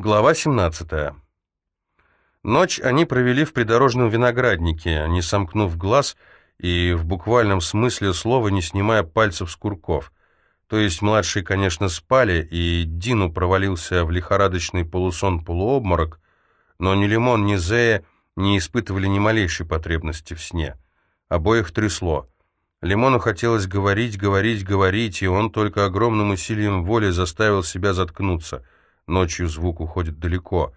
Глава 17. Ночь они провели в придорожном винограднике, не сомкнув глаз и в буквальном смысле слова не снимая пальцев с курков. То есть младшие, конечно, спали, и Дину провалился в лихорадочный полусон-полуобморок, но ни Лимон, ни Зея не испытывали ни малейшей потребности в сне. Обоих трясло. Лимону хотелось говорить, говорить, говорить, и он только огромным усилием воли заставил себя заткнуться — Ночью звук уходит далеко.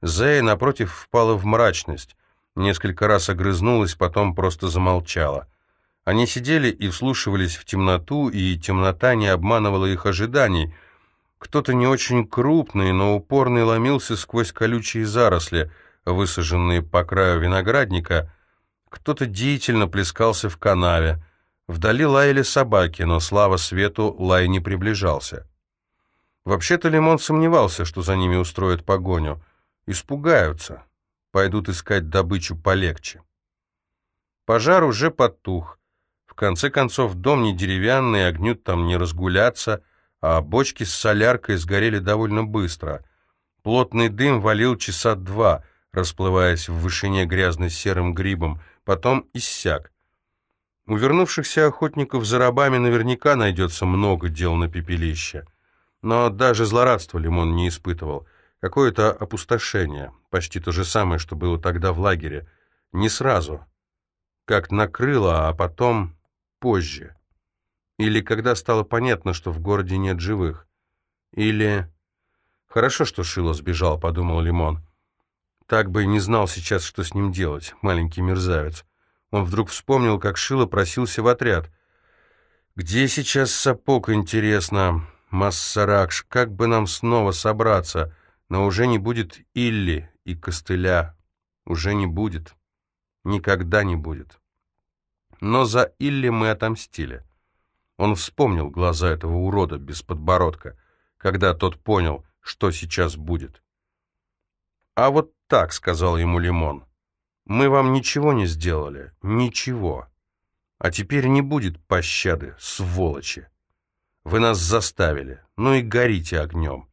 Зея, напротив, впала в мрачность. Несколько раз огрызнулась, потом просто замолчала. Они сидели и вслушивались в темноту, и темнота не обманывала их ожиданий. Кто-то не очень крупный, но упорный ломился сквозь колючие заросли, высаженные по краю виноградника. Кто-то деятельно плескался в канаве. Вдали лаяли собаки, но, слава свету, лай не приближался. Вообще-то Лимон сомневался, что за ними устроят погоню. Испугаются. Пойдут искать добычу полегче. Пожар уже потух. В конце концов, дом не деревянный, огню там не разгуляться, а бочки с соляркой сгорели довольно быстро. Плотный дым валил часа два, расплываясь в вышине грязно-серым грибом, потом иссяк. У вернувшихся охотников за рабами наверняка найдется много дел на пепелище. Но даже злорадства Лимон не испытывал. Какое-то опустошение, почти то же самое, что было тогда в лагере. Не сразу. Как накрыло, а потом позже. Или когда стало понятно, что в городе нет живых. Или... Хорошо, что Шило сбежал, подумал Лимон. Так бы и не знал сейчас, что с ним делать, маленький мерзавец. Он вдруг вспомнил, как Шило просился в отряд. «Где сейчас сапог, интересно?» Массаракш, как бы нам снова собраться, но уже не будет Илли и костыля. Уже не будет. Никогда не будет. Но за Илли мы отомстили. Он вспомнил глаза этого урода без подбородка, когда тот понял, что сейчас будет. «А вот так», — сказал ему Лимон, — «мы вам ничего не сделали, ничего. А теперь не будет пощады, сволочи». Вы нас заставили. Ну и горите огнем.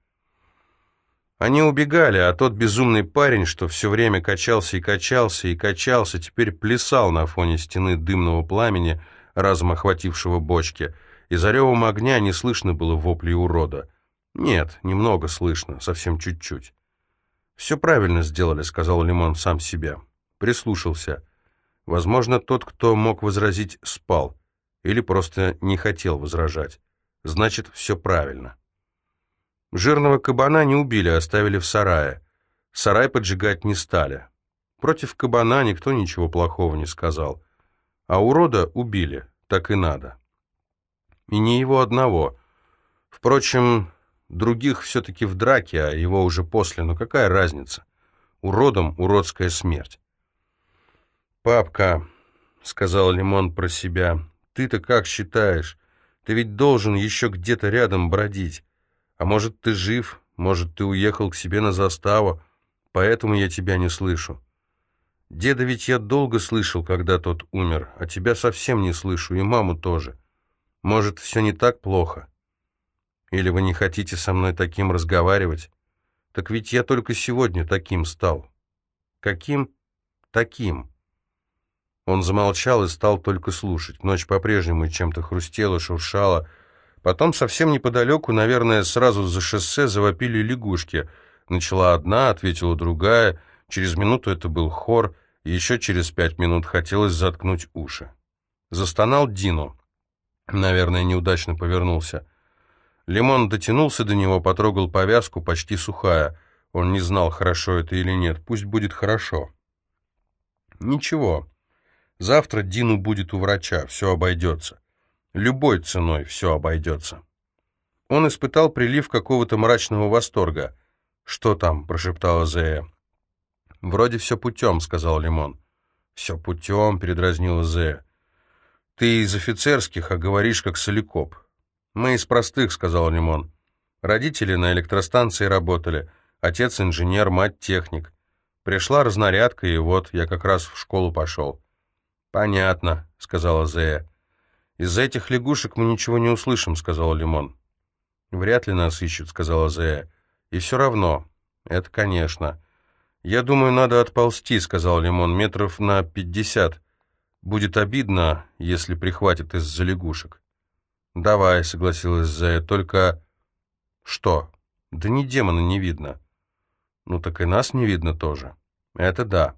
Они убегали, а тот безумный парень, что все время качался и качался и качался, теперь плясал на фоне стены дымного пламени, разом охватившего бочки, и за ревом огня не слышно было вопли урода. Нет, немного слышно, совсем чуть-чуть. «Все правильно сделали», — сказал Лимон сам себе. Прислушался. Возможно, тот, кто мог возразить, спал. Или просто не хотел возражать. Значит, все правильно. Жирного кабана не убили, оставили в сарае. Сарай поджигать не стали. Против кабана никто ничего плохого не сказал. А урода убили, так и надо. И не его одного. Впрочем, других все-таки в драке, а его уже после, но какая разница? Уродом уродская смерть. «Папка», — сказал Лимон про себя, — «ты-то как считаешь? Ты ведь должен еще где-то рядом бродить. А может, ты жив, может, ты уехал к себе на заставу, поэтому я тебя не слышу. Деда ведь я долго слышал, когда тот умер, а тебя совсем не слышу, и маму тоже. Может, все не так плохо? Или вы не хотите со мной таким разговаривать? Так ведь я только сегодня таким стал. Каким? Таким. Он замолчал и стал только слушать. Ночь по-прежнему чем-то хрустела, шуршала. Потом совсем неподалеку, наверное, сразу за шоссе завопили лягушки. Начала одна, ответила другая. Через минуту это был хор. Еще через пять минут хотелось заткнуть уши. Застонал Дино. Наверное, неудачно повернулся. Лимон дотянулся до него, потрогал повязку, почти сухая. Он не знал, хорошо это или нет. Пусть будет хорошо. Ничего. Завтра Дину будет у врача, все обойдется. Любой ценой все обойдется. Он испытал прилив какого-то мрачного восторга. «Что там?» — прошептала Зея. «Вроде все путем», — сказал Лимон. «Все путем», — передразнила Зея. «Ты из офицерских, а говоришь как соликоп». «Мы из простых», — сказал Лимон. «Родители на электростанции работали. Отец инженер, мать техник. Пришла разнарядка, и вот я как раз в школу пошел. «Понятно», — сказала Зея. «Из-за этих лягушек мы ничего не услышим», — сказал Лимон. «Вряд ли нас ищут», — сказала Зея. «И все равно. Это, конечно. Я думаю, надо отползти, сказал Лимон, метров на пятьдесят. Будет обидно, если прихватит из-за лягушек. Давай, согласилась Зая, только... Что? Да ни демона не видно. Ну так и нас не видно тоже. Это да.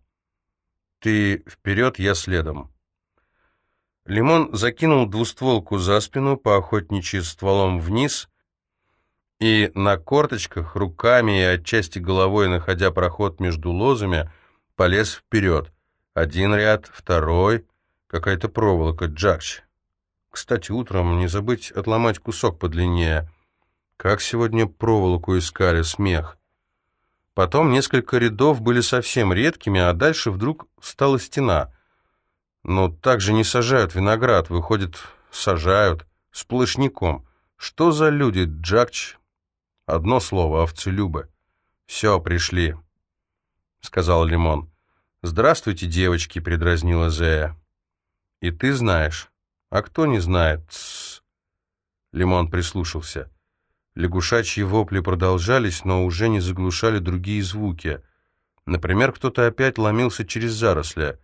Ты вперед, я следом. Лимон закинул двустволку за спину, поохотничьи стволом вниз и на корточках, руками и отчасти головой, находя проход между лозами, полез вперед. Один ряд, второй, какая-то проволока, джакч. Кстати, утром не забыть отломать кусок подлиннее. Как сегодня проволоку искали, смех. Потом несколько рядов были совсем редкими, а дальше вдруг стала стена. Но так же не сажают виноград, выходит, сажают, сплошняком. Что за люди, Джакч? Одно слово, овцелюбы. Все, пришли, — сказал Лимон. «Здравствуйте, девочки», — предразнила Зея. «И ты знаешь. А кто не знает?» Тс. Лимон прислушался. Лягушачьи вопли продолжались, но уже не заглушали другие звуки. Например, кто-то опять ломился через заросли.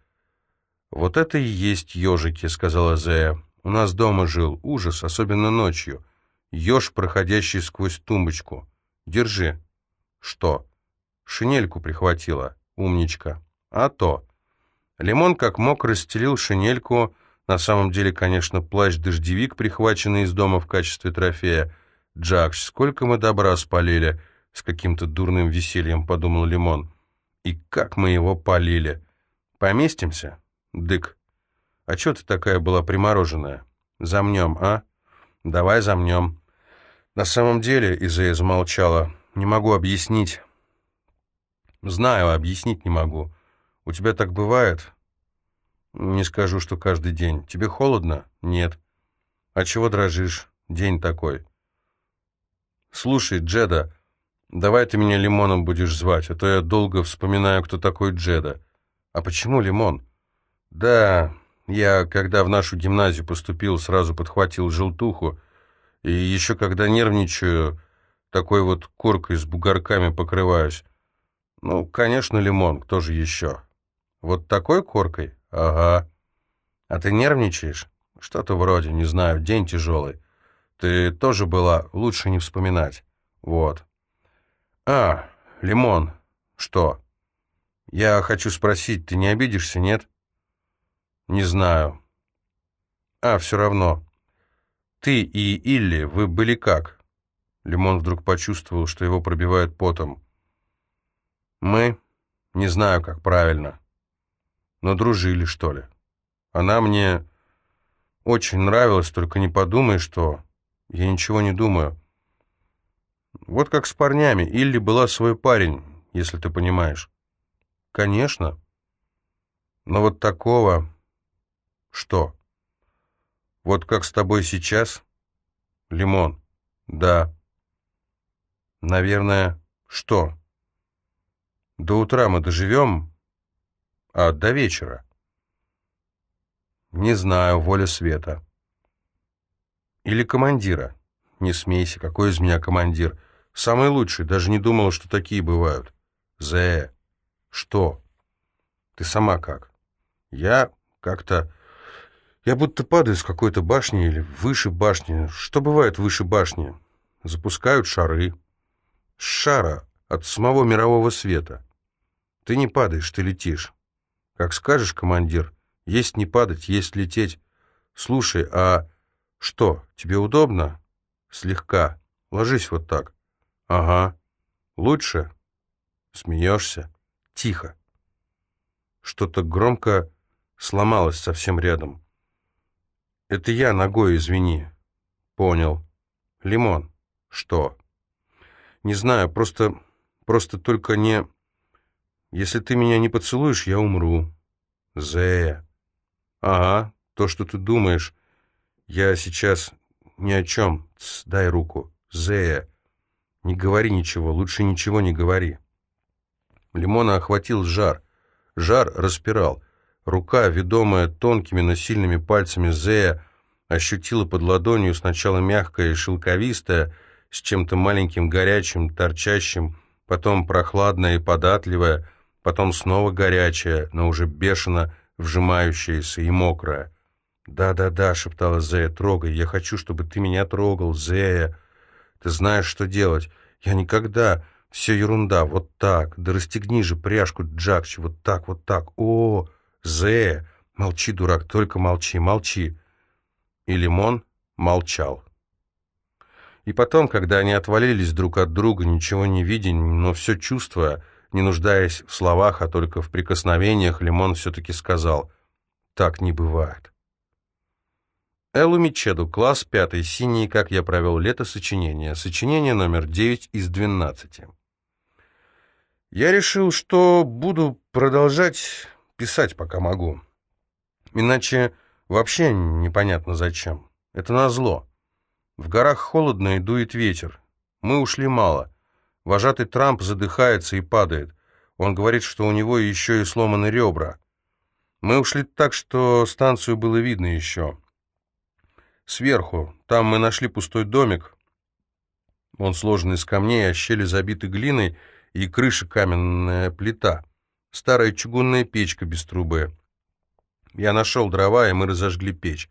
«Вот это и есть ежики», — сказала Зея. «У нас дома жил. Ужас, особенно ночью. Еж, проходящий сквозь тумбочку. Держи». «Что?» «Шинельку прихватила. Умничка». «А то». Лимон как мог расстелил шинельку, на самом деле, конечно, плащ-дождевик, прихваченный из дома в качестве трофея, «Джакш, сколько мы добра спалили!» — с каким-то дурным весельем подумал Лимон. «И как мы его полили! Поместимся? Дык! А чё ты такая была примороженная? Замнем, а? Давай замнем!» «На самом деле...» — Изея замолчала. «Не могу объяснить». «Знаю, объяснить не могу. У тебя так бывает?» «Не скажу, что каждый день. Тебе холодно?» «Нет». «А чего дрожишь? День такой». «Слушай, Джеда, давай ты меня Лимоном будешь звать, а то я долго вспоминаю, кто такой Джеда». «А почему Лимон?» «Да, я, когда в нашу гимназию поступил, сразу подхватил желтуху, и еще когда нервничаю, такой вот коркой с бугорками покрываюсь. Ну, конечно, Лимон, кто же еще?» «Вот такой коркой? Ага. А ты нервничаешь?» «Что-то вроде, не знаю, день тяжелый». Ты тоже была, лучше не вспоминать. Вот. А, Лимон. Что? Я хочу спросить, ты не обидишься, нет? Не знаю. А, все равно. Ты и Илли, вы были как? Лимон вдруг почувствовал, что его пробивает потом. Мы? Не знаю, как правильно. Но дружили, что ли. Она мне очень нравилась, только не подумай, что... Я ничего не думаю. Вот как с парнями. Илли была свой парень, если ты понимаешь. Конечно. Но вот такого... Что? Вот как с тобой сейчас? Лимон. Да. Наверное, что? До утра мы доживем, а до вечера? Не знаю, воля света. Или командира. Не смейся, какой из меня командир? Самый лучший, даже не думала, что такие бывают. Зе. Что? Ты сама как? Я как-то... Я будто падаю с какой-то башни или выше башни. Что бывает выше башни? Запускают шары. Шара от самого мирового света. Ты не падаешь, ты летишь. Как скажешь, командир, есть не падать, есть лететь. Слушай, а «Что, тебе удобно?» «Слегка. Ложись вот так». «Ага. Лучше?» «Смеешься?» «Тихо». Что-то громко сломалось совсем рядом. «Это я ногой, извини». «Понял. Лимон». «Что?» «Не знаю, просто... просто только не... Если ты меня не поцелуешь, я умру». «Зея». «Ага, то, что ты думаешь. «Я сейчас ни о чем. Тс, дай руку. Зея, не говори ничего, лучше ничего не говори». Лимона охватил жар. Жар распирал. Рука, ведомая тонкими, но сильными пальцами Зея, ощутила под ладонью сначала мягкое и шелковистое, с чем-то маленьким горячим, торчащим, потом прохладная и податливая, потом снова горячая, но уже бешено вжимающаяся и мокрая. «Да-да-да», — шептала Зея, — «трогай, я хочу, чтобы ты меня трогал, Зея. Ты знаешь, что делать. Я никогда...» Все ерунда, вот так. Да расстегни же пряжку, Джакчи, вот так, вот так. О, Зе, молчи, дурак, только молчи, молчи. И Лимон молчал. И потом, когда они отвалились друг от друга, ничего не видя, но все чувствуя, не нуждаясь в словах, а только в прикосновениях, Лимон все-таки сказал «Так не бывает». Эллу Мичеду, класс пятый, синий, как я провел лето, сочинение. Сочинение номер девять из двенадцати. Я решил, что буду продолжать писать, пока могу. Иначе вообще непонятно зачем. Это назло. В горах холодно и дует ветер. Мы ушли мало. Вожатый Трамп задыхается и падает. Он говорит, что у него еще и сломаны ребра. Мы ушли так, что станцию было видно еще. Сверху. Там мы нашли пустой домик. Он сложен из камней, а щели забиты глиной, и крыша каменная плита, старая чугунная печка без трубы. Я нашел дрова, и мы разожгли печь.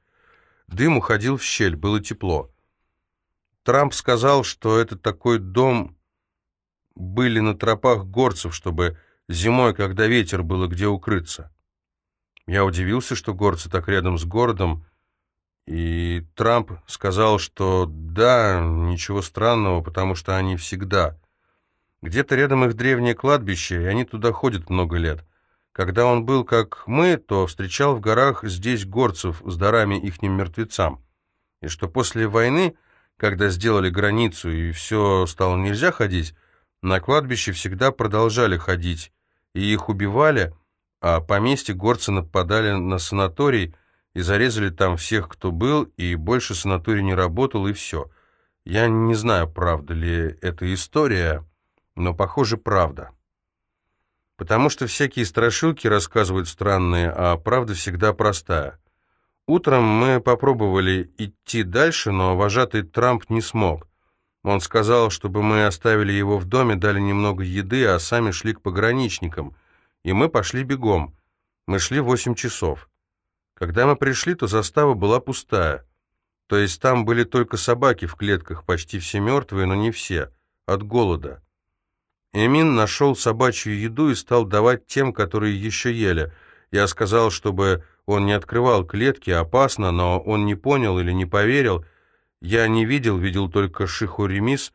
Дым уходил в щель, было тепло. Трамп сказал, что это такой дом были на тропах горцев, чтобы зимой, когда ветер, было где укрыться. Я удивился, что горцы так рядом с городом, и Трамп сказал, что да, ничего странного, потому что они всегда. Где-то рядом их древнее кладбище, и они туда ходят много лет. Когда он был как мы, то встречал в горах здесь горцев с дарами ихним мертвецам. И что после войны, когда сделали границу и все стало нельзя ходить, на кладбище всегда продолжали ходить, и их убивали, а поместье горцы нападали на санаторий и зарезали там всех, кто был, и больше санаторий не работал, и все. Я не знаю, правда ли эта история, но, похоже, правда. Потому что всякие страшилки рассказывают странные, а правда всегда простая. Утром мы попробовали идти дальше, но вожатый Трамп не смог. Он сказал, чтобы мы оставили его в доме, дали немного еды, а сами шли к пограничникам. И мы пошли бегом. Мы шли восемь часов. Когда мы пришли, то застава была пустая. То есть там были только собаки в клетках, почти все мертвые, но не все, от голода. Эмин нашел собачью еду и стал давать тем, которые еще ели. Я сказал, чтобы он не открывал клетки, опасно, но он не понял или не поверил. Я не видел, видел только Шиху Ремис.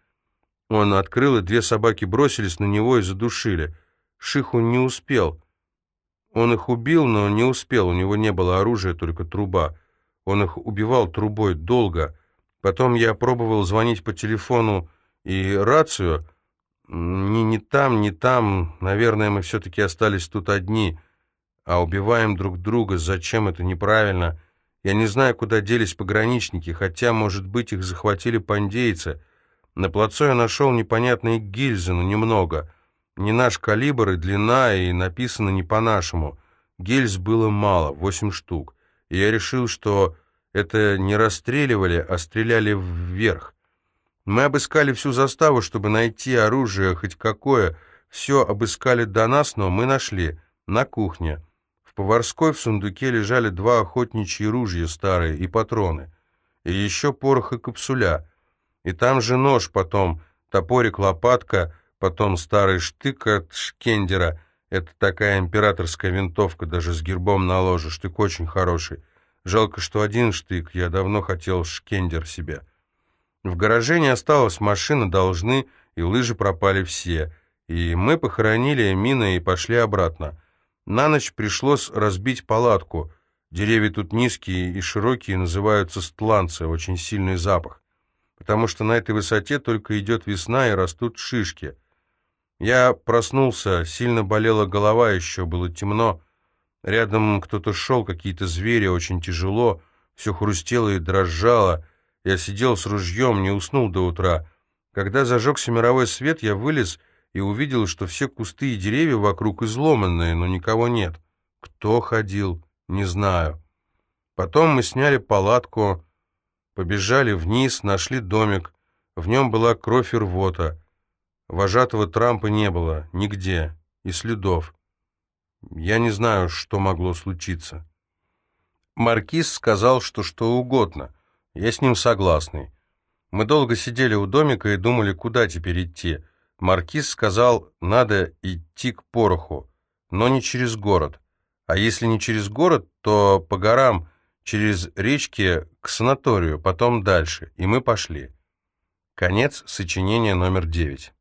Он открыл, и две собаки бросились на него и задушили. Шиху не успел. Он их убил, но не успел, у него не было оружия, только труба. Он их убивал трубой долго. Потом я пробовал звонить по телефону и рацию, ни, ни там, ни там. Наверное, мы все-таки остались тут одни. А убиваем друг друга. Зачем это неправильно? Я не знаю, куда делись пограничники, хотя, может быть, их захватили пандейцы. На плацу я нашел непонятные гильзы, но немного. Не наш калибр и длина, и написано не по-нашему. Гильз было мало, восемь штук. И я решил, что это не расстреливали, а стреляли вверх. Мы обыскали всю заставу, чтобы найти оружие хоть какое. Все обыскали до нас, но мы нашли. На кухне. В поварской в сундуке лежали два охотничьи ружья старые и патроны. И еще порох и капсуля. И там же нож потом, топорик, лопатка, потом старый штык от шкендера. Это такая императорская винтовка, даже с гербом на ложе. Штык очень хороший. Жалко, что один штык. Я давно хотел шкендер себе. В гараже не осталось машины, должны, и лыжи пропали все. И мы похоронили Эмина и пошли обратно. На ночь пришлось разбить палатку. Деревья тут низкие и широкие, называются стланцы, очень сильный запах. Потому что на этой высоте только идет весна и растут шишки. Я проснулся, сильно болела голова, еще было темно. Рядом кто-то шел, какие-то звери, очень тяжело, все хрустело и дрожало — я сидел с ружьем, не уснул до утра. Когда зажегся мировой свет, я вылез и увидел, что все кусты и деревья вокруг изломанные, но никого нет. Кто ходил, не знаю. Потом мы сняли палатку, побежали вниз, нашли домик. В нем была кровь и рвота. Вожатого Трампа не было, нигде, и следов. Я не знаю, что могло случиться. Маркиз сказал, что что угодно. Я с ним согласный. Мы долго сидели у домика и думали, куда теперь идти. Маркиз сказал, надо идти к пороху, но не через город. А если не через город, то по горам, через речки к санаторию, потом дальше. И мы пошли. Конец сочинения номер девять.